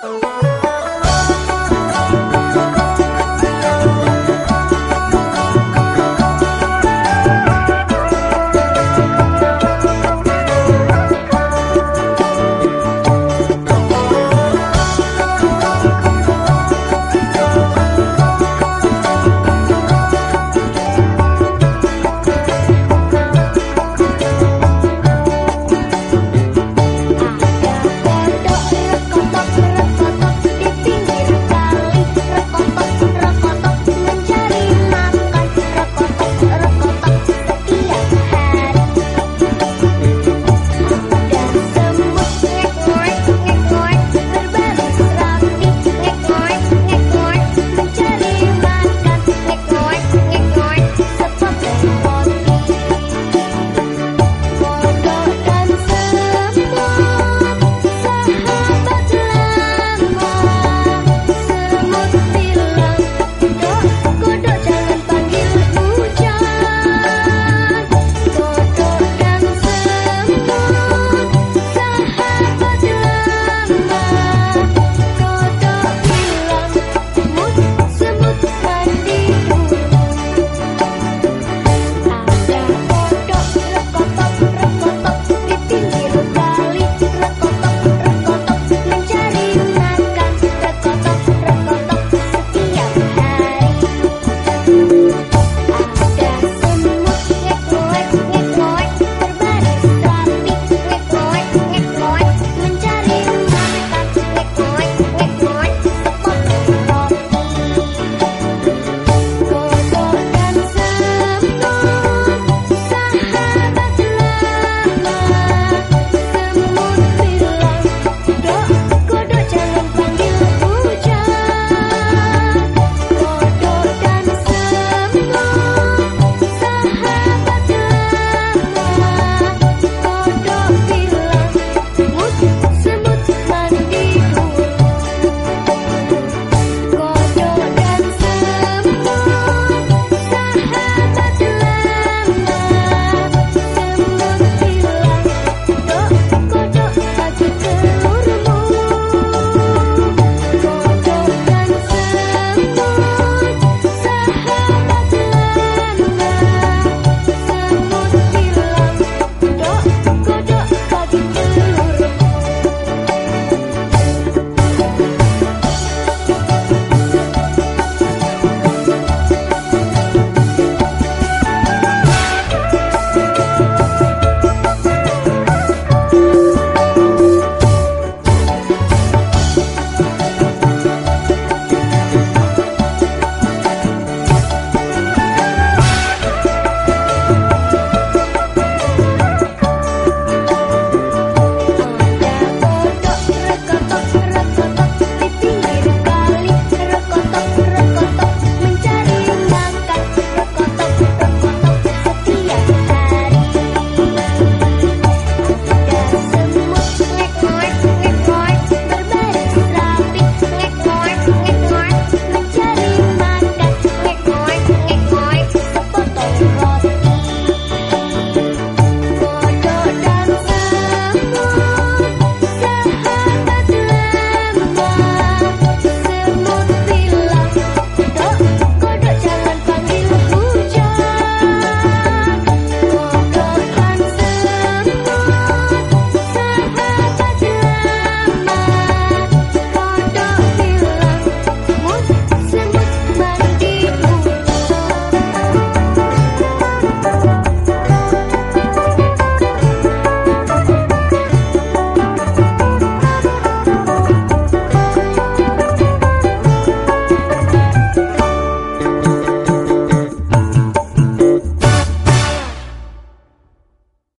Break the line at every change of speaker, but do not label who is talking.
Oh.